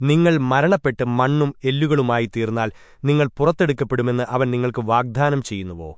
നിങ്ങൾ മരണപ്പെട്ട് മണ്ണും എല്ലുകളുമായി തീർന്നാൽ നിങ്ങൾ പുറത്തെടുക്കപ്പെടുമെന്ന് അവൻ നിങ്ങൾക്ക് വാഗ്ദാനം ചെയ്യുന്നുവോ?